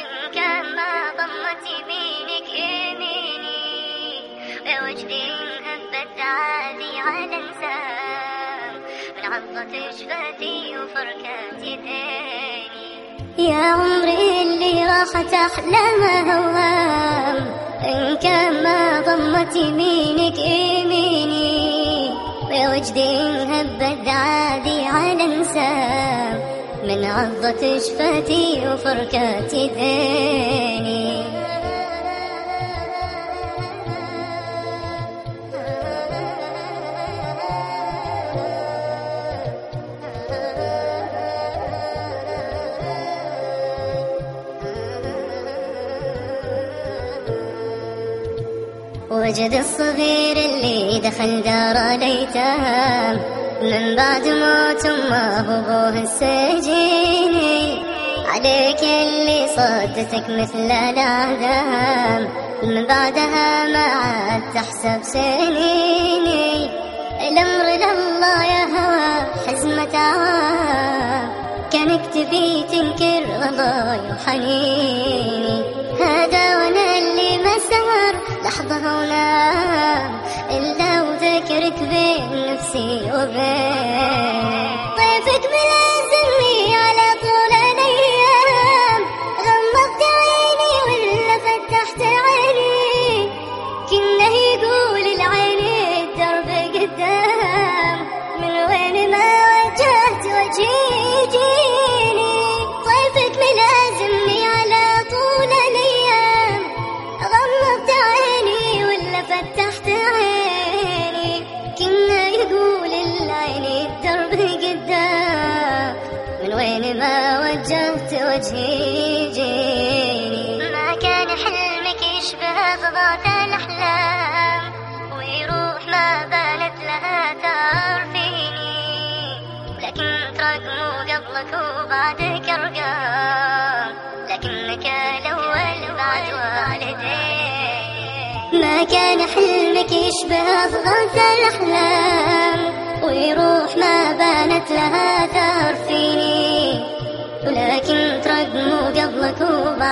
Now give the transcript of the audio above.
إن كان ما ضمت يمينك يميني عادي على من عضة وفركات يا عمري اللي راحت أحلى ما هوام إن كان ما ضمت يمينك يميني إن هبت عادي على انسان من عضة شفتي وفركة يديني وجد الصغير اللي دخل دار الأيتام من بعد موت أمه وأبوه السجيني عليك اللي صدتك مثل الأعدام من بعدها ما عاد تحسب سنيني الأمر لله يا هوى حزمة عوام كانك تبي تنكر رضاي وحنيني لحظة هنا إلا وذكرك بين نفسي وبين ما وجهت وجهي يجيني ما كان حلمك يشبه ضغط الأحلام ويروح ما بانت لها دار فيني. لكن ترقموا قبلك وبعدك أرقام لكنك الأول بعد والديك ما كان حلمك يشبه ضغط الأحلام ويروح ما بانت لها ثار किं प्रो य भूबा